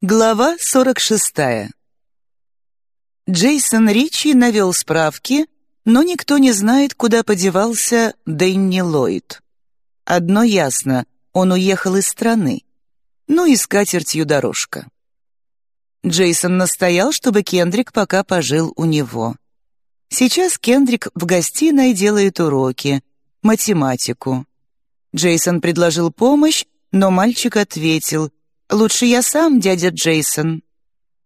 Глава 46. Джейсон Ричи навел справки, но никто не знает, куда подевался Дэнни Ллойд. Одно ясно — он уехал из страны. Ну и с катертью дорожка. Джейсон настоял, чтобы Кендрик пока пожил у него. Сейчас Кендрик в гостиной делает уроки, математику. Джейсон предложил помощь, но мальчик ответил — «Лучше я сам, дядя Джейсон».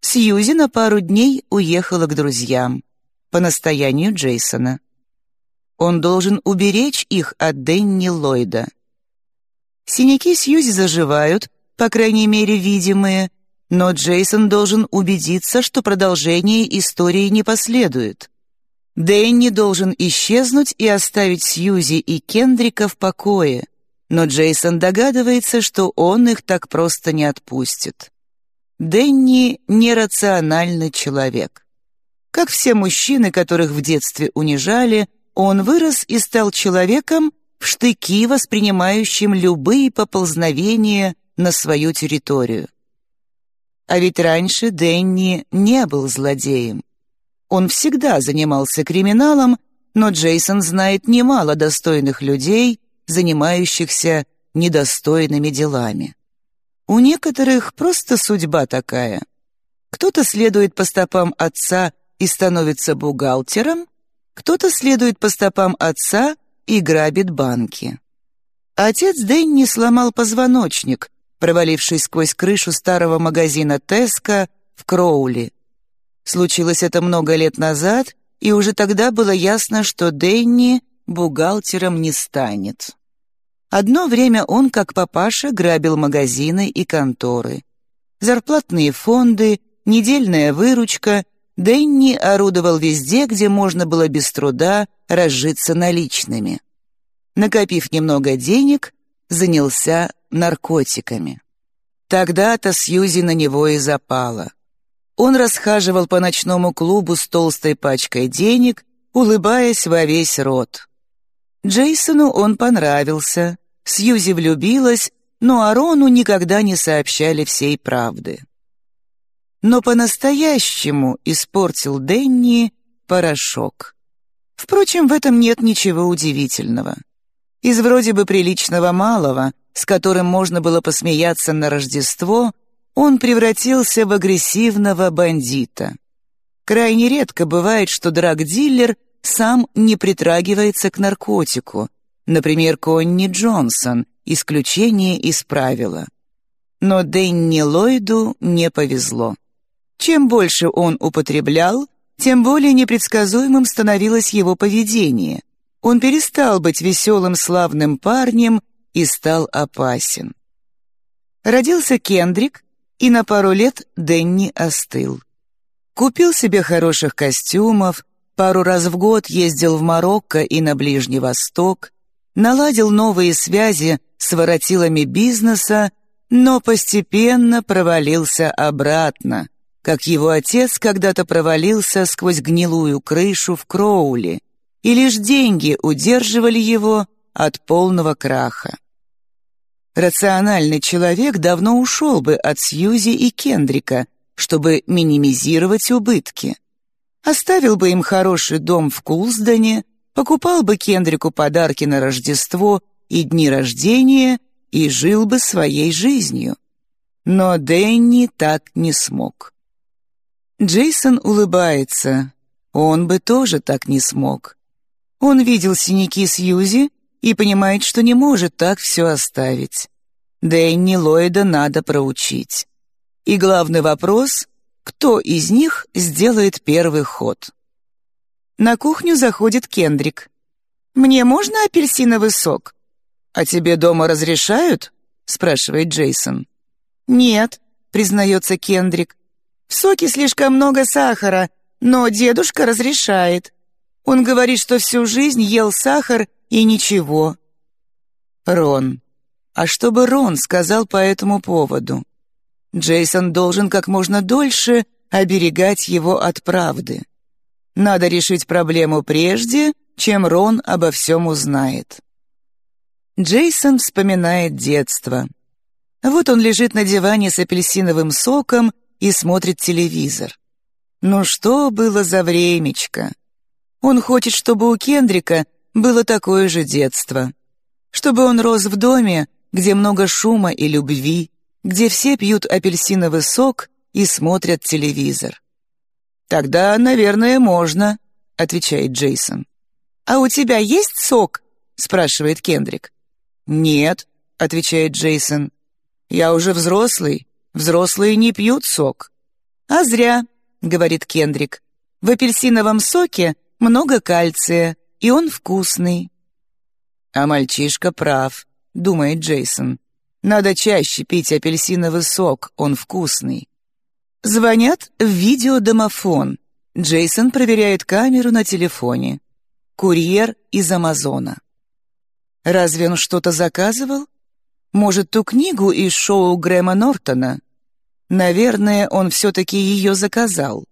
Сьюзи на пару дней уехала к друзьям по настоянию Джейсона. Он должен уберечь их от Дэнни Ллойда. Синяки Сьюзи заживают, по крайней мере, видимые, но Джейсон должен убедиться, что продолжение истории не последует. Дэнни должен исчезнуть и оставить Сьюзи и Кендрика в покое но Джейсон догадывается, что он их так просто не отпустит. Дэнни — нерациональный человек. Как все мужчины, которых в детстве унижали, он вырос и стал человеком, в штыки воспринимающим любые поползновения на свою территорию. А ведь раньше Дэнни не был злодеем. Он всегда занимался криминалом, но Джейсон знает немало достойных людей, занимающихся недостойными делами. У некоторых просто судьба такая. Кто-то следует по стопам отца и становится бухгалтером, кто-то следует по стопам отца и грабит банки. Отец Дэнни сломал позвоночник, провалившись сквозь крышу старого магазина «Теска» в Кроули. Случилось это много лет назад, и уже тогда было ясно, что Дэнни бухгалтером не станет. Одно время он, как папаша, грабил магазины и конторы. Зарплатные фонды, недельная выручка, Дэнни орудовал везде, где можно было без труда разжиться наличными. Накопив немного денег, занялся наркотиками. Тогда-то Сьюзи на него и запала. Он расхаживал по ночному клубу с толстой пачкой денег, улыбаясь во весь рот. Джейсону он понравился, Сьюзи влюбилась, но Арону никогда не сообщали всей правды. Но по-настоящему испортил Денни порошок. Впрочем, в этом нет ничего удивительного. Из вроде бы приличного малого, с которым можно было посмеяться на Рождество, он превратился в агрессивного бандита. Крайне редко бывает, что драг-диллер сам не притрагивается к наркотику, Например, Конни Джонсон — исключение из правила. Но Дэнни Ллойду не повезло. Чем больше он употреблял, тем более непредсказуемым становилось его поведение. Он перестал быть веселым славным парнем и стал опасен. Родился Кендрик, и на пару лет Дэнни остыл. Купил себе хороших костюмов, пару раз в год ездил в Марокко и на Ближний Восток, наладил новые связи с воротилами бизнеса, но постепенно провалился обратно, как его отец когда-то провалился сквозь гнилую крышу в Кроули, и лишь деньги удерживали его от полного краха. Рациональный человек давно ушел бы от Сьюзи и Кендрика, чтобы минимизировать убытки. Оставил бы им хороший дом в Кулсдоне, покупал бы Кендрику подарки на Рождество и дни рождения и жил бы своей жизнью. Но Дэнни так не смог. Джейсон улыбается. Он бы тоже так не смог. Он видел синяки Сьюзи и понимает, что не может так все оставить. Дэнни Ллойда надо проучить. И главный вопрос — кто из них сделает первый ход? На кухню заходит Кендрик. «Мне можно апельсиновый сок?» «А тебе дома разрешают?» — спрашивает Джейсон. «Нет», — признается Кендрик. «В соке слишком много сахара, но дедушка разрешает. Он говорит, что всю жизнь ел сахар и ничего». Рон. А что бы Рон сказал по этому поводу? Джейсон должен как можно дольше оберегать его от правды. Надо решить проблему прежде, чем Рон обо всем узнает. Джейсон вспоминает детство. Вот он лежит на диване с апельсиновым соком и смотрит телевизор. Ну что было за времечко? Он хочет, чтобы у Кендрика было такое же детство. Чтобы он рос в доме, где много шума и любви, где все пьют апельсиновый сок и смотрят телевизор. «Тогда, наверное, можно», — отвечает Джейсон. «А у тебя есть сок?» — спрашивает Кендрик. «Нет», — отвечает Джейсон. «Я уже взрослый. Взрослые не пьют сок». «А зря», — говорит Кендрик. «В апельсиновом соке много кальция, и он вкусный». «А мальчишка прав», — думает Джейсон. «Надо чаще пить апельсиновый сок, он вкусный». Звонят в видеодомофон. Джейсон проверяет камеру на телефоне. Курьер из Амазона. Разве он что-то заказывал? Может, ту книгу из шоу Грэма Нортона? Наверное, он все-таки ее заказал.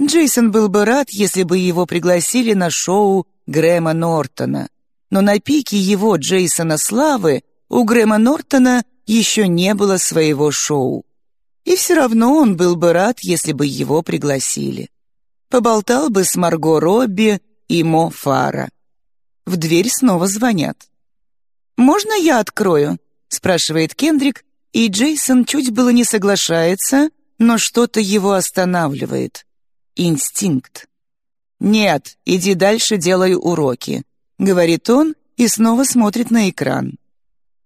Джейсон был бы рад, если бы его пригласили на шоу Грэма Нортона. Но на пике его, Джейсона, славы у Грэма Нортона еще не было своего шоу. И все равно он был бы рад, если бы его пригласили. Поболтал бы с Марго Робби и Мо Фара. В дверь снова звонят. «Можно я открою?» — спрашивает Кендрик, и Джейсон чуть было не соглашается, но что-то его останавливает. Инстинкт. «Нет, иди дальше, делай уроки», — говорит он и снова смотрит на экран.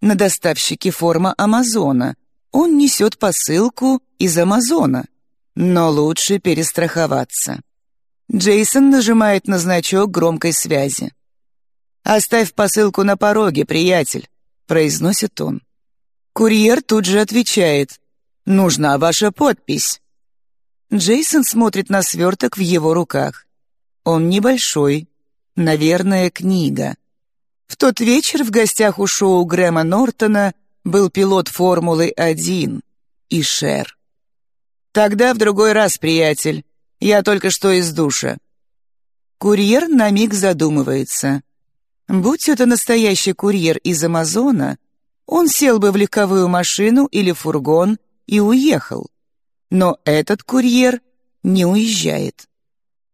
На доставщике форма Амазона, он несет посылку из Амазона, но лучше перестраховаться. Джейсон нажимает на значок громкой связи. «Оставь посылку на пороге, приятель», — произносит он. Курьер тут же отвечает. «Нужна ваша подпись». Джейсон смотрит на сверток в его руках. Он небольшой. Наверное, книга. В тот вечер в гостях у шоу Грэма Нортона был пилот Формулы-1 и Шер. «Тогда в другой раз, приятель. Я только что из душа». Курьер на миг задумывается. Будь это настоящий курьер из Амазона, он сел бы в легковую машину или фургон и уехал. Но этот курьер не уезжает.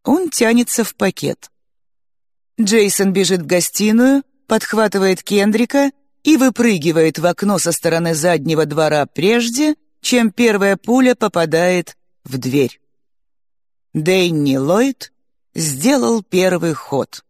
Он тянется в пакет. Джейсон бежит в гостиную, подхватывает Кендрика и выпрыгивает в окно со стороны заднего двора прежде, чем первая пуля попадает в дверь. Дэнни Ллойд сделал первый ход.